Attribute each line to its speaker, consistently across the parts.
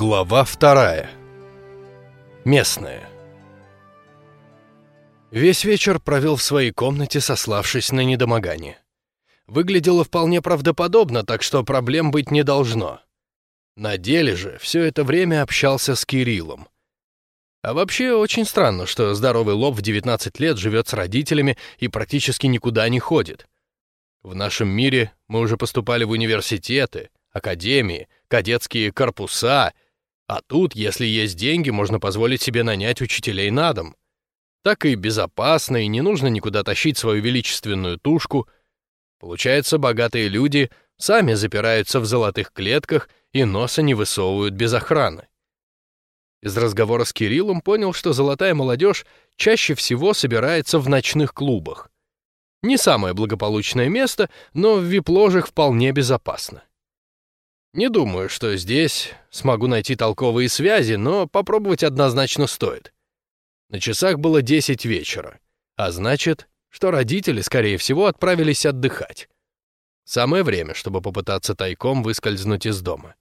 Speaker 1: Глава вторая. Местная. Весь вечер провел в своей комнате, сославшись на недомогание. Выглядело вполне правдоподобно, так что проблем быть не должно. На деле же все это время общался с Кириллом. А вообще очень странно, что здоровый лоб в 19 лет живет с родителями и практически никуда не ходит. В нашем мире мы уже поступали в университеты, академии, кадетские корпуса, а тут, если есть деньги, можно позволить себе нанять учителей на дом. Так и безопасно, и не нужно никуда тащить свою величественную тушку. Получается, богатые люди сами запираются в золотых клетках и носа не высовывают без охраны. Из разговора с Кириллом понял, что золотая молодежь чаще всего собирается в ночных клубах. Не самое благополучное место, но в вип-ложах вполне безопасно. Не думаю, что здесь смогу найти толковые связи, но попробовать однозначно стоит. На часах было 10 вечера, а значит, что родители, скорее всего, отправились отдыхать. Самое время, чтобы попытаться тайком выскользнуть из дома.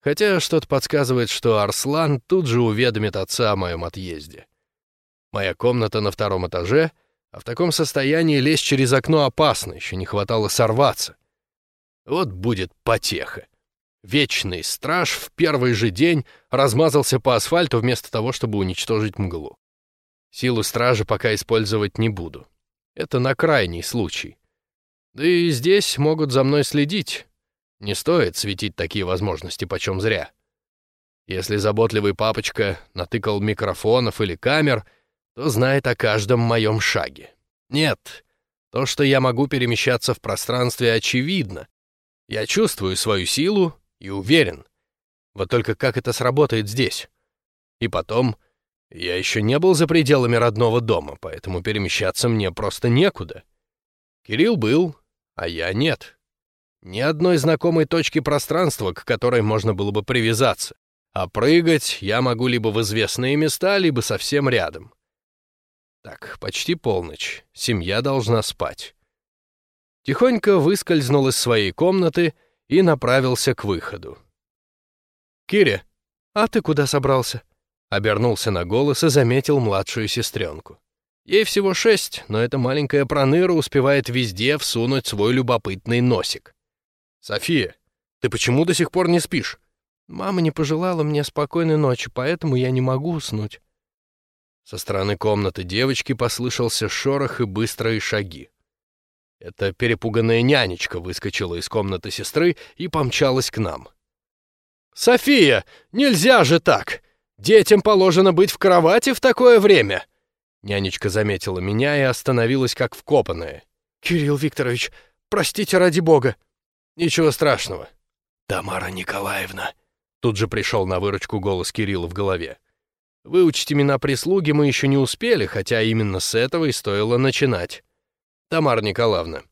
Speaker 1: Хотя что-то подсказывает, что Арслан тут же уведомит отца о моем отъезде. Моя комната на втором этаже, а в таком состоянии лезть через окно опасно, еще не хватало сорваться. Вот будет потеха. Вечный страж в первый же день размазался по асфальту вместо того, чтобы уничтожить мглу. Силу стражи пока использовать не буду. Это на крайний случай. Да и здесь могут за мной следить. Не стоит светить такие возможности почем зря. Если заботливый папочка натыкал микрофонов или камер, то знает о каждом моем шаге. Нет, то, что я могу перемещаться в пространстве, очевидно. Я чувствую свою силу и уверен. Вот только как это сработает здесь? И потом, я еще не был за пределами родного дома, поэтому перемещаться мне просто некуда. Кирилл был, а я нет. Ни одной знакомой точки пространства, к которой можно было бы привязаться. А прыгать я могу либо в известные места, либо совсем рядом. Так, почти полночь. Семья должна спать. Тихонько выскользнул из своей комнаты — и направился к выходу. «Кире, а ты куда собрался?» Обернулся на голос и заметил младшую сестренку. Ей всего шесть, но эта маленькая проныра успевает везде всунуть свой любопытный носик. «София, ты почему до сих пор не спишь?» «Мама не пожелала мне спокойной ночи, поэтому я не могу уснуть». Со стороны комнаты девочки послышался шорох и быстрые шаги. Эта перепуганная нянечка выскочила из комнаты сестры и помчалась к нам. «София, нельзя же так! Детям положено быть в кровати в такое время!» Нянечка заметила меня и остановилась как вкопанная. «Кирилл Викторович, простите ради бога!» «Ничего страшного!» «Тамара Николаевна!» Тут же пришел на выручку голос Кирилла в голове. «Выучить имена прислуги мы еще не успели, хотя именно с этого и стоило начинать. Тамара Николаевна.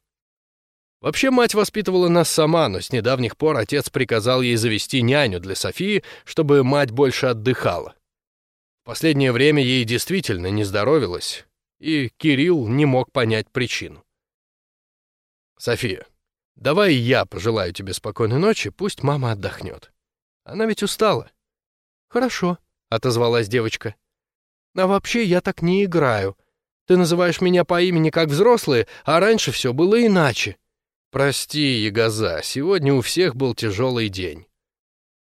Speaker 1: Вообще мать воспитывала нас сама, но с недавних пор отец приказал ей завести няню для Софии, чтобы мать больше отдыхала. В последнее время ей действительно не здоровилось, и Кирилл не мог понять причину. «София, давай я пожелаю тебе спокойной ночи, пусть мама отдохнет. Она ведь устала». «Хорошо», — отозвалась девочка. «А вообще я так не играю. Ты называешь меня по имени как взрослые, а раньше все было иначе. Прости, Ягоза, сегодня у всех был тяжелый день.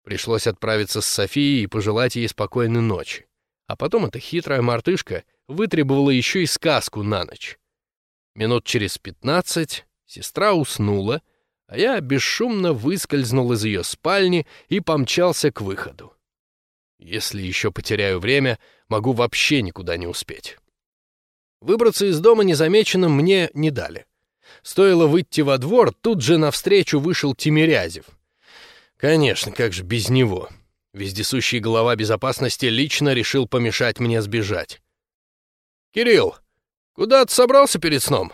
Speaker 1: Пришлось отправиться с Софией и пожелать ей спокойной ночи. А потом эта хитрая мартышка вытребовала еще и сказку на ночь. Минут через пятнадцать сестра уснула, а я бесшумно выскользнул из ее спальни и помчался к выходу. Если еще потеряю время, могу вообще никуда не успеть. Выбраться из дома незамеченным мне не дали. Стоило выйти во двор, тут же навстречу вышел Тимирязев. Конечно, как же без него. Вездесущий глава безопасности лично решил помешать мне сбежать. «Кирилл, куда ты собрался перед сном?»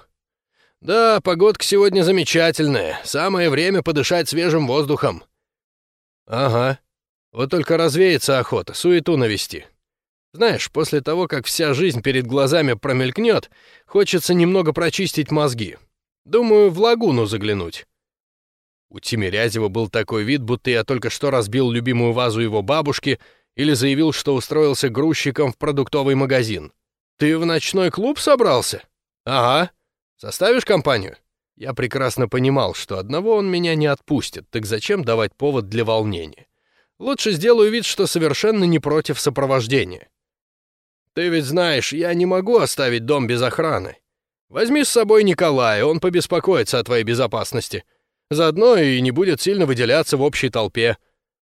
Speaker 1: «Да, погодка сегодня замечательная. Самое время подышать свежим воздухом». «Ага. Вот только развеется охота, суету навести. Знаешь, после того, как вся жизнь перед глазами промелькнет, хочется немного прочистить мозги. Думаю, в лагуну заглянуть. У Тимирязева был такой вид, будто я только что разбил любимую вазу его бабушки или заявил, что устроился грузчиком в продуктовый магазин. «Ты в ночной клуб собрался?» «Ага. Составишь компанию?» Я прекрасно понимал, что одного он меня не отпустит, так зачем давать повод для волнения? Лучше сделаю вид, что совершенно не против сопровождения. Ты ведь знаешь, я не могу оставить дом без охраны. Возьми с собой Николая, он побеспокоится о твоей безопасности. Заодно и не будет сильно выделяться в общей толпе.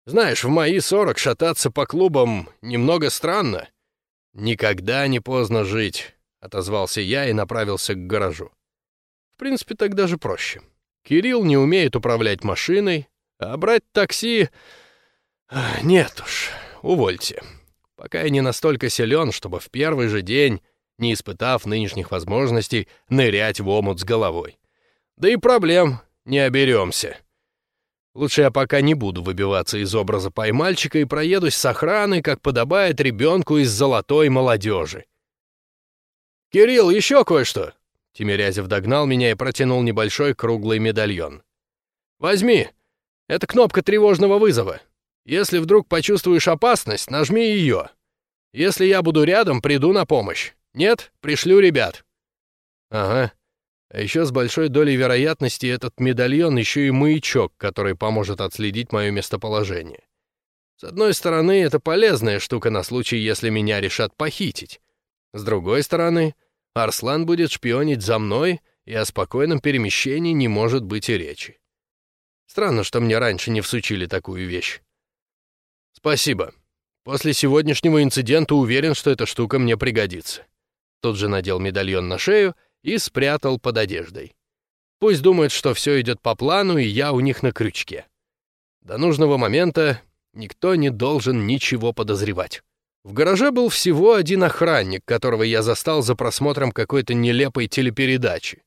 Speaker 1: Знаешь, в мои сорок шататься по клубам немного странно. Никогда не поздно жить, — отозвался я и направился к гаражу. В принципе, так даже проще. Кирилл не умеет управлять машиной, а брать такси... Нет уж, увольте. Пока я не настолько силен, чтобы в первый же день, не испытав нынешних возможностей, нырять в омут с головой. Да и проблем не оберемся. Лучше я пока не буду выбиваться из образа поймальчика и проедусь с охраной, как подобает ребенку из золотой молодежи. «Кирилл, еще кое-что!» Тимирязев догнал меня и протянул небольшой круглый медальон. «Возьми! Это кнопка тревожного вызова. Если вдруг почувствуешь опасность, нажми ее. Если я буду рядом, приду на помощь. Нет, пришлю ребят». «Ага. А еще с большой долей вероятности этот медальон еще и маячок, который поможет отследить мое местоположение. С одной стороны, это полезная штука на случай, если меня решат похитить. С другой стороны, Арслан будет шпионить за мной, и о спокойном перемещении не может быть и речи. Странно, что мне раньше не всучили такую вещь. Спасибо. После сегодняшнего инцидента уверен, что эта штука мне пригодится. Тут же надел медальон на шею и спрятал под одеждой. Пусть думают, что все идет по плану, и я у них на крючке. До нужного момента никто не должен ничего подозревать. В гараже был всего один охранник, которого я застал за просмотром какой-то нелепой телепередачи.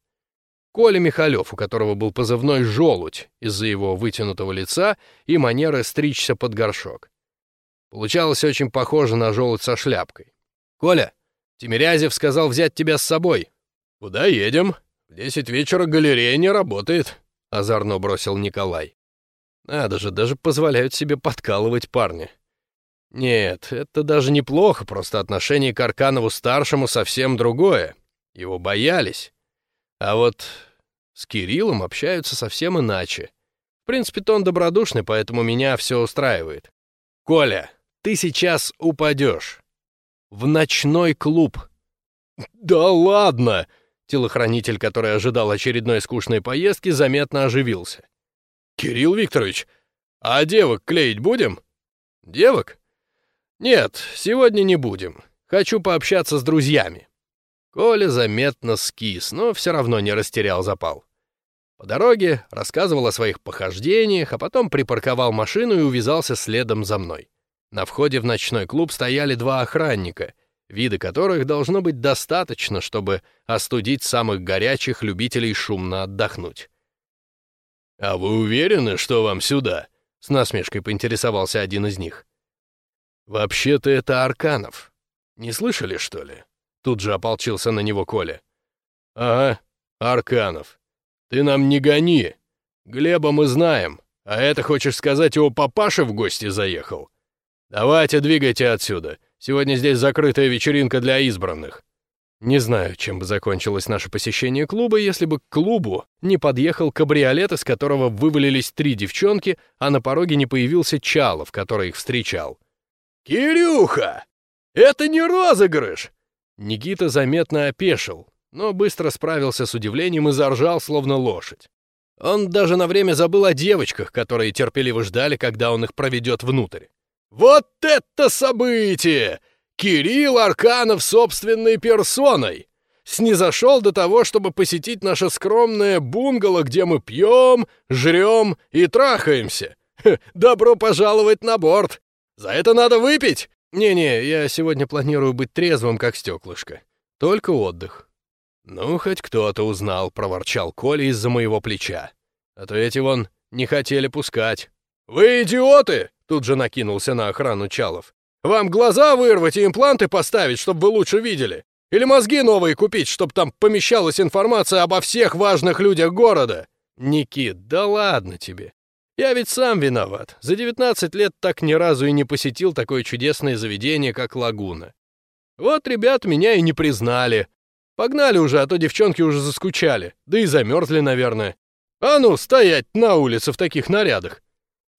Speaker 1: Коля Михалев, у которого был позывной «желудь» из-за его вытянутого лица и манеры стричься под горшок. Получалось очень похоже на желудь со шляпкой. «Коля, Тимирязев сказал взять тебя с собой. «Куда едем? В десять вечера галерея не работает», — озорно бросил Николай. «Надо же, даже позволяют себе подкалывать парня». «Нет, это даже неплохо, просто отношение к Арканову-старшему совсем другое. Его боялись. А вот с Кириллом общаются совсем иначе. В принципе-то он добродушный, поэтому меня все устраивает. Коля, ты сейчас упадешь. В ночной клуб». «Да ладно!» Телохранитель, который ожидал очередной скучной поездки, заметно оживился. «Кирилл Викторович, а девок клеить будем?» «Девок?» «Нет, сегодня не будем. Хочу пообщаться с друзьями». Коля заметно скис, но все равно не растерял запал. По дороге рассказывал о своих похождениях, а потом припарковал машину и увязался следом за мной. На входе в ночной клуб стояли два охранника, виды которых должно быть достаточно, чтобы остудить самых горячих любителей шумно отдохнуть. «А вы уверены, что вам сюда?» — с насмешкой поинтересовался один из них. «Вообще-то это Арканов. Не слышали, что ли?» Тут же ополчился на него Коля. «Ага, Арканов. Ты нам не гони. Глеба мы знаем, а это, хочешь сказать, его папаша в гости заехал? Давайте двигайте отсюда. Сегодня здесь закрытая вечеринка для избранных». Не знаю, чем бы закончилось наше посещение клуба, если бы к клубу не подъехал кабриолет, из которого вывалились три девчонки, а на пороге не появился Чалов, который их встречал. «Кирюха! Это не розыгрыш!» Никита заметно опешил, но быстро справился с удивлением и заржал, словно лошадь. Он даже на время забыл о девочках, которые терпеливо ждали, когда он их проведет внутрь. Вот это событие! Кирилл Арканов собственной персоной! Снизошел до того, чтобы посетить наше скромное бунгало, где мы пьем, жрем и трахаемся. добро пожаловать на борт! За это надо выпить! Не-не, я сегодня планирую быть трезвым, как стеклышко. Только отдых. Ну, хоть кто-то узнал, проворчал Коля из-за моего плеча. А то эти вон не хотели пускать. «Вы идиоты!» Тут же накинулся на охрану Чалов. «Вам глаза вырвать и импланты поставить, чтобы вы лучше видели? Или мозги новые купить, чтобы там помещалась информация обо всех важных людях города? Никит, да ладно тебе. Я ведь сам виноват. За 19 лет так ни разу и не посетил такое чудесное заведение, как Лагуна. Вот ребят меня и не признали. Погнали уже, а то девчонки уже заскучали. Да и замерзли, наверное. А ну, стоять на улице в таких нарядах.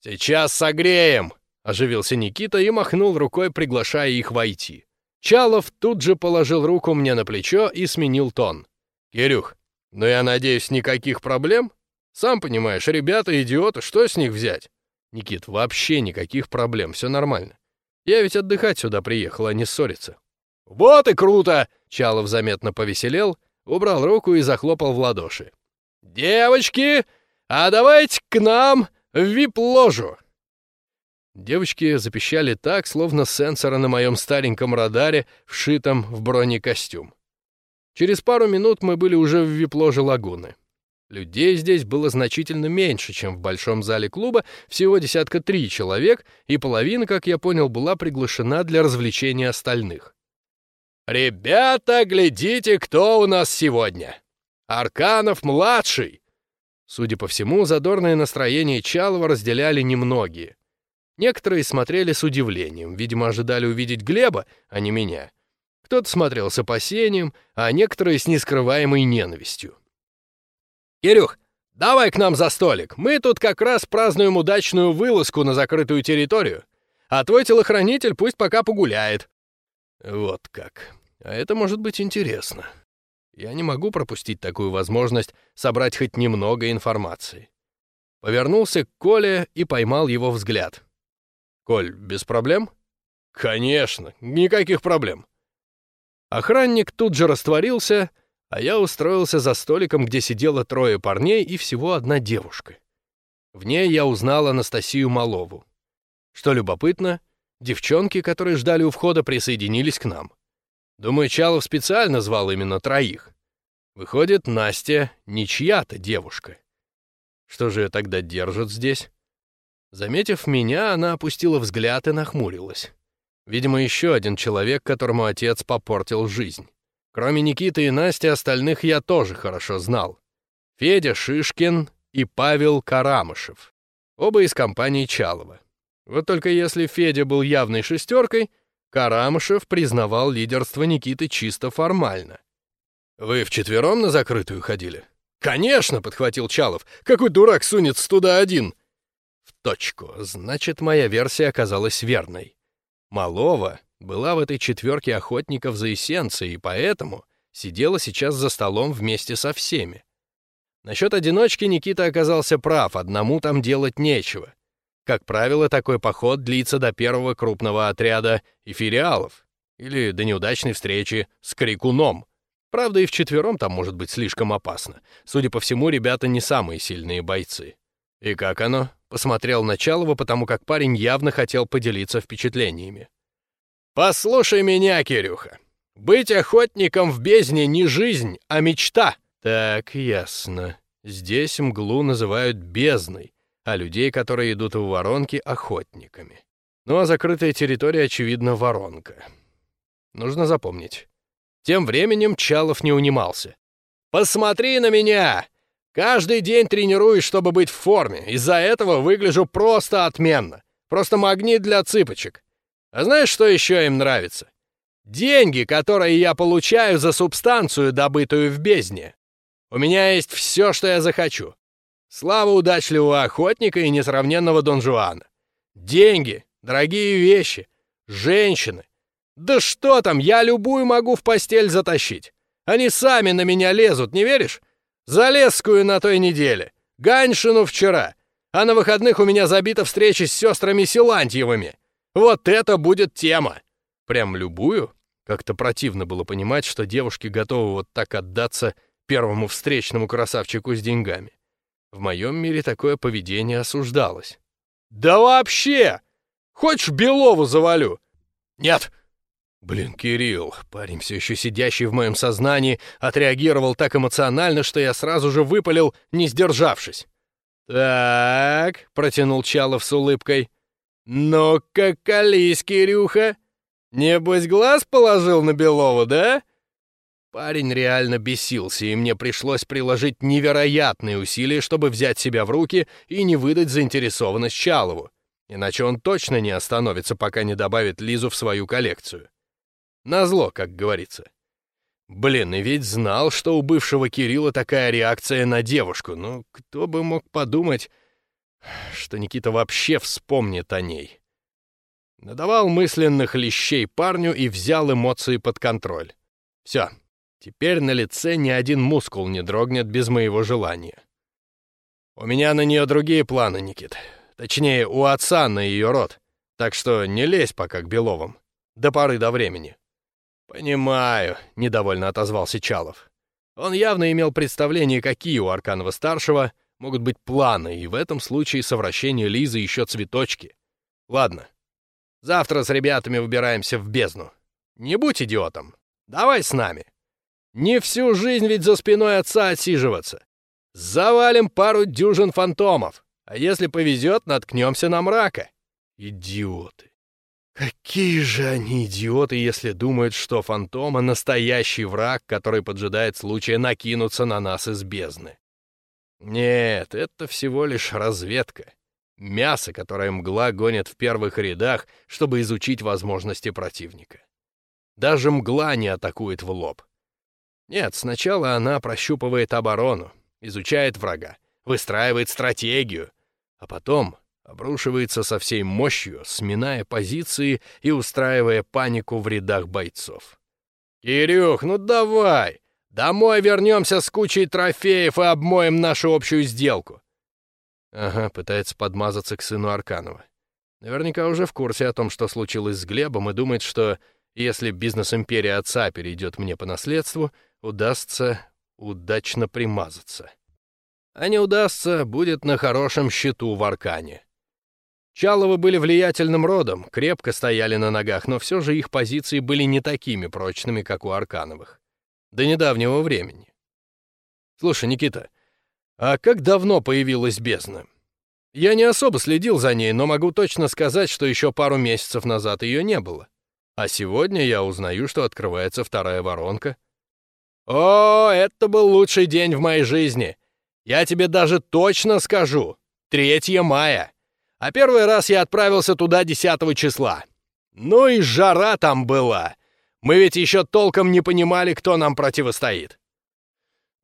Speaker 1: Сейчас согреем, оживился Никита и махнул рукой, приглашая их войти. Чалов тут же положил руку мне на плечо и сменил тон. «Кирюх, ну я надеюсь, никаких проблем? Сам понимаешь, ребята идиоты, что с них взять?» «Никит, вообще никаких проблем, все нормально. Я ведь отдыхать сюда приехал, а не ссориться». «Вот и круто!» — Чалов заметно повеселел, убрал руку и захлопал в ладоши. «Девочки, а давайте к нам в вип-ложу!» Девочки запищали так, словно сенсоры на моем стареньком радаре, вшитом в бронекостюм. Через пару минут мы были уже в вип-ложе лагуны. Людей здесь было значительно меньше, чем в большом зале клуба, всего десятка три человек, и половина, как я понял, была приглашена для развлечения остальных. «Ребята, глядите, кто у нас сегодня! Арканов-младший!» Судя по всему, задорное настроение Чалова разделяли немногие. Некоторые смотрели с удивлением, видимо, ожидали увидеть Глеба, а не меня. Кто-то смотрел с опасением, а некоторые с нескрываемой ненавистью. «Кирюх, давай к нам за столик. Мы тут как раз празднуем удачную вылазку на закрытую территорию. А твой телохранитель пусть пока погуляет». Вот как. А это может быть интересно. Я не могу пропустить такую возможность собрать хоть немного информации. Повернулся к Коле и поймал его взгляд. «Коль, без проблем?» «Конечно, никаких проблем». Охранник тут же растворился, а я устроился за столиком, где сидело трое парней и всего одна девушка. В ней я узнал Анастасию Малову. Что любопытно, девчонки, которые ждали у входа, присоединились к нам. Думаю, Чалов специально звал именно троих. Выходит, Настя не чья-то девушка. Что же ее тогда держат здесь? Заметив меня, она опустила взгляд и нахмурилась. Видимо, еще один человек, которому отец попортил жизнь. Кроме Никиты и Насти, остальных я тоже хорошо знал. Федя Шишкин и Павел Карамышев. Оба из компании Чалова. Вот только если Федя был явной шестеркой, Карамышев признавал лидерство Никиты чисто формально. «Вы вчетвером на закрытую ходили?» «Конечно!» — подхватил Чалов. «Какой дурак сунется туда один?» точку. Значит, моя версия оказалась верной. Малова была в этой четверке охотников за эссенцией, и поэтому сидела сейчас за столом вместе со всеми. Насчет одиночки Никита оказался прав, одному там делать нечего. Как правило, такой поход длится до первого крупного отряда эфириалов или до неудачной встречи с крикуном. Правда, и вчетвером там может быть слишком опасно. Судя по всему, ребята не самые сильные бойцы. И как оно? Посмотрел на Чалова, потому как парень явно хотел поделиться впечатлениями. «Послушай меня, Кирюха. Быть охотником в бездне не жизнь, а мечта». «Так, ясно. Здесь мглу называют бездной, а людей, которые идут в воронки, — охотниками. Ну а закрытая территория, очевидно, воронка. Нужно запомнить». Тем временем Чалов не унимался. «Посмотри на меня! Каждый день тренируюсь, чтобы быть в форме. Из-за этого выгляжу просто отменно. Просто магнит для цыпочек. А знаешь, что еще им нравится? Деньги, которые я получаю за субстанцию, добытую в бездне. У меня есть все, что я захочу. Слава удачливого охотника и несравненного Дон Жуана. Деньги, дорогие вещи, женщины. Да что там, я любую могу в постель затащить. Они сами на меня лезут, не веришь? Залесскую на той неделе, Ганьшину вчера, а на выходных у меня забита встреча с сестрами Силантьевыми. Вот это будет тема!» Прям любую? Как-то противно было понимать, что девушки готовы вот так отдаться первому встречному красавчику с деньгами. В моем мире такое поведение осуждалось. «Да вообще! Хочешь, Белову завалю?» «Нет, Блин, Кирилл, парень, все еще сидящий в моем сознании, отреагировал так эмоционально, что я сразу же выпалил, не сдержавшись. «Так», — протянул Чалов с улыбкой, «ну-ка, колись, Кирюха! Небось, глаз положил на Белова, да?» Парень реально бесился, и мне пришлось приложить невероятные усилия, чтобы взять себя в руки и не выдать заинтересованность Чалову, иначе он точно не остановится, пока не добавит Лизу в свою коллекцию. Назло, как говорится. Блин, и ведь знал, что у бывшего Кирилла такая реакция на девушку. Ну, кто бы мог подумать, что Никита вообще вспомнит о ней. Надавал мысленных лещей парню и взял эмоции под контроль. Все, Теперь на лице ни один мускул не дрогнет без моего желания. У меня на нее другие планы, Никит. Точнее, у отца на ее род. Так что не лезь пока к Беловым. До поры до времени. «Понимаю», — недовольно отозвался Чалов. Он явно имел представление, какие у Арканова-старшего могут быть планы, и в этом случае совращение Лизы еще цветочки. Ладно, завтра с ребятами выбираемся в бездну. Не будь идиотом. Давай с нами. Не всю жизнь ведь за спиной отца отсиживаться. Завалим пару дюжин фантомов, а если повезет, наткнемся на мрака. Идиоты. Какие же они идиоты, если думают, что фантома — настоящий враг, который поджидает случая накинуться на нас из бездны. Нет, это всего лишь разведка. Мясо, которое мгла гонит в первых рядах, чтобы изучить возможности противника. Даже мгла не атакует в лоб. Нет, сначала она прощупывает оборону, изучает врага, выстраивает стратегию, а потом обрушивается со всей мощью, сминая позиции и устраивая панику в рядах бойцов. «Кирюх, ну давай! Домой вернемся с кучей трофеев и обмоем нашу общую сделку!» Ага, пытается подмазаться к сыну Арканова. Наверняка уже в курсе о том, что случилось с Глебом, и думает, что если бизнес-империя отца перейдет мне по наследству — удастся удачно примазаться. А не удастся, будет на хорошем счету в Аркане. Чаловы были влиятельным родом, крепко стояли на ногах, но все же их позиции были не такими прочными, как у Аркановых. До недавнего времени. Слушай, Никита, а как давно появилась бездна? Я не особо следил за ней, но могу точно сказать, что еще пару месяцев назад ее не было. А сегодня я узнаю, что открывается вторая воронка — «О, это был лучший день в моей жизни. Я тебе даже точно скажу. 3 мая. А первый раз я отправился туда 10 числа. Ну и жара там была. Мы ведь еще толком не понимали, кто нам противостоит».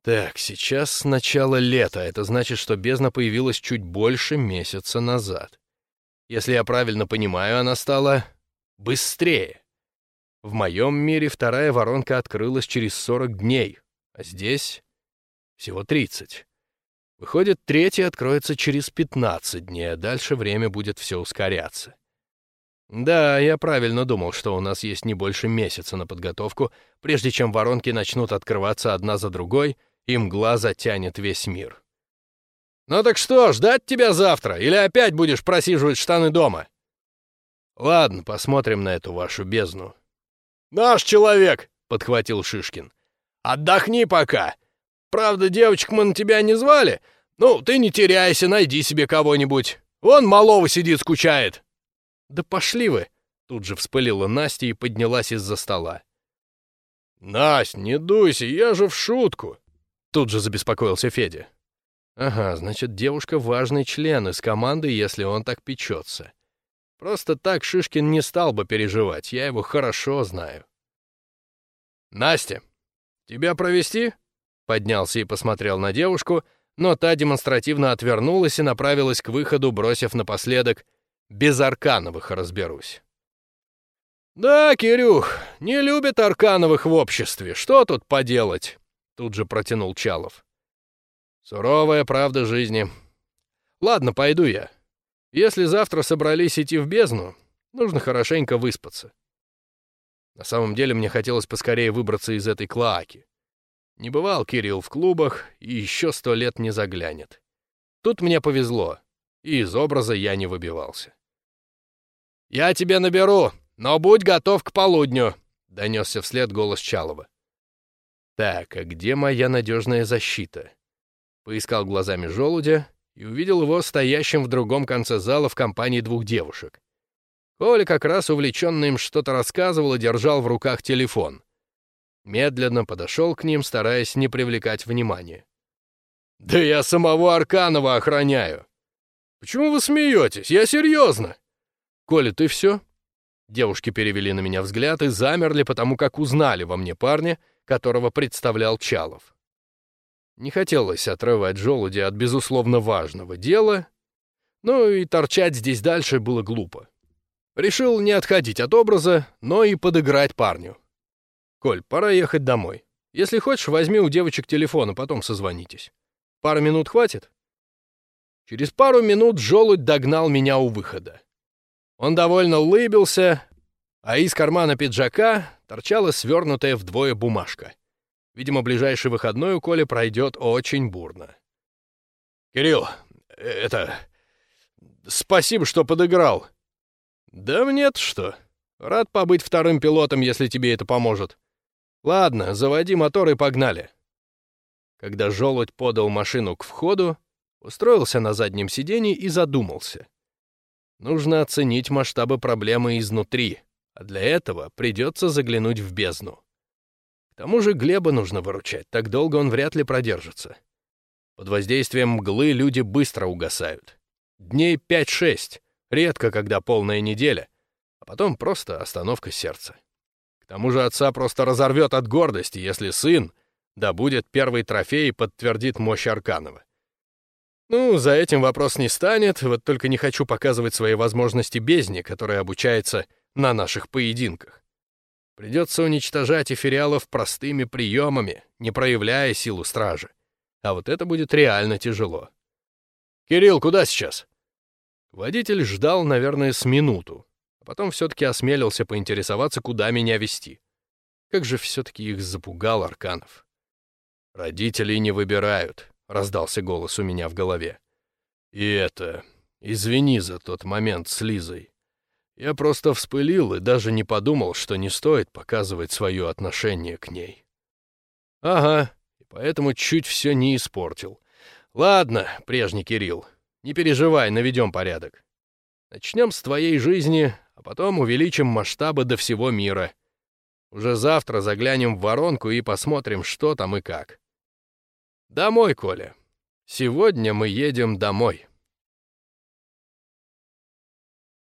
Speaker 1: Так, сейчас начало лета. Это значит, что бездна появилась чуть больше месяца назад. Если я правильно понимаю, она стала быстрее. В моем мире вторая воронка открылась через 40 дней, а здесь всего 30. Выходит, третья откроется через 15 дней, а дальше время будет все ускоряться. Да, я правильно думал, что у нас есть не больше месяца на подготовку, прежде чем воронки начнут открываться одна за другой, и мгла затянет весь мир. «Ну так что, ждать тебя завтра? Или опять будешь просиживать штаны дома?» «Ладно, посмотрим на эту вашу бездну. «Наш человек!» — подхватил Шишкин. «Отдохни пока. Правда, девочек мы на тебя не звали. Ну, ты не теряйся, найди себе кого-нибудь. Вон малого сидит, скучает». «Да пошли вы!» — тут же вспылила Настя и поднялась из-за стола. «Насть, не дуйся, я же в шутку!» Тут же забеспокоился Федя. «Ага, значит, девушка важный член из команды, если он так печется. Просто так Шишкин не стал бы переживать, я его хорошо знаю. «Настя, тебя провести?» Поднялся и посмотрел на девушку, но та демонстративно отвернулась и направилась к выходу, бросив напоследок «без Аркановых разберусь». «Да, Кирюх, не любят Аркановых в обществе, что тут поделать?» Тут же протянул Чалов. «Суровая правда жизни. Ладно, пойду я. Если завтра собрались идти в бездну, нужно хорошенько выспаться. На самом деле мне хотелось поскорее выбраться из этой клоаки. Не бывал Кирилл в клубах и еще сто лет не заглянет. Тут мне повезло, и из образа я не выбивался. «Я тебе наберу, но будь готов к полудню», — донесся вслед голос Чалова. «Так, а где моя надежная защита?» Поискал глазами желудя и увидел его стоящим в другом конце зала в компании двух девушек. Коля как раз увлеченно им что-то рассказывал и держал в руках телефон. Медленно подошел к ним, стараясь не привлекать внимания. «Да я самого Арканова охраняю!» «Почему вы смеетесь? Я серьезно!» «Коля, ты все?» Девушки перевели на меня взгляд и замерли, потому как узнали во мне парня, которого представлял Чалов. Не хотелось отрывать желуди от безусловно важного дела, но и торчать здесь дальше было глупо. Решил не отходить от образа, но и подыграть парню. «Коль, пора ехать домой. Если хочешь, возьми у девочек телефон, а потом созвонитесь. Пару минут хватит?» Через пару минут желудь догнал меня у выхода. Он довольно улыбился, а из кармана пиджака торчала свернутая вдвое бумажка. Видимо, ближайший выходной у Коли пройдет очень бурно. «Кирилл, это... Спасибо, что подыграл». «Да мне-то что. Рад побыть вторым пилотом, если тебе это поможет. Ладно, заводи мотор и погнали». Когда желудь подал машину к входу, устроился на заднем сиденье и задумался. Нужно оценить масштабы проблемы изнутри, а для этого придется заглянуть в бездну. Тому же Глеба нужно выручать, так долго он вряд ли продержится. Под воздействием мглы люди быстро угасают. Дней 5-6, редко когда полная неделя, а потом просто остановка сердца. К тому же отца просто разорвет от гордости, если сын добудет первый трофей и подтвердит мощь Арканова. Ну, за этим вопрос не станет, вот только не хочу показывать свои возможности бездне, которая обучается на наших поединках. Придется уничтожать эфириалов простыми приемами, не проявляя силу стражи. А вот это будет реально тяжело. «Кирилл, куда сейчас?» Водитель ждал, наверное, с минуту, а потом все-таки осмелился поинтересоваться, куда меня вести. Как же все-таки их запугал Арканов. Родителей не выбирают. — раздался голос у меня в голове. «И это... Извини за тот момент с Лизой. Я просто вспылил и даже не подумал, что не стоит показывать свое отношение к ней». «Ага, и поэтому чуть все не испортил. Ладно, прежний Кирилл, не переживай, наведем порядок. Начнем с твоей жизни, а потом увеличим масштабы до всего мира. Уже завтра заглянем в воронку и посмотрим, что там и как. Домой, Коля. Сегодня мы едем домой.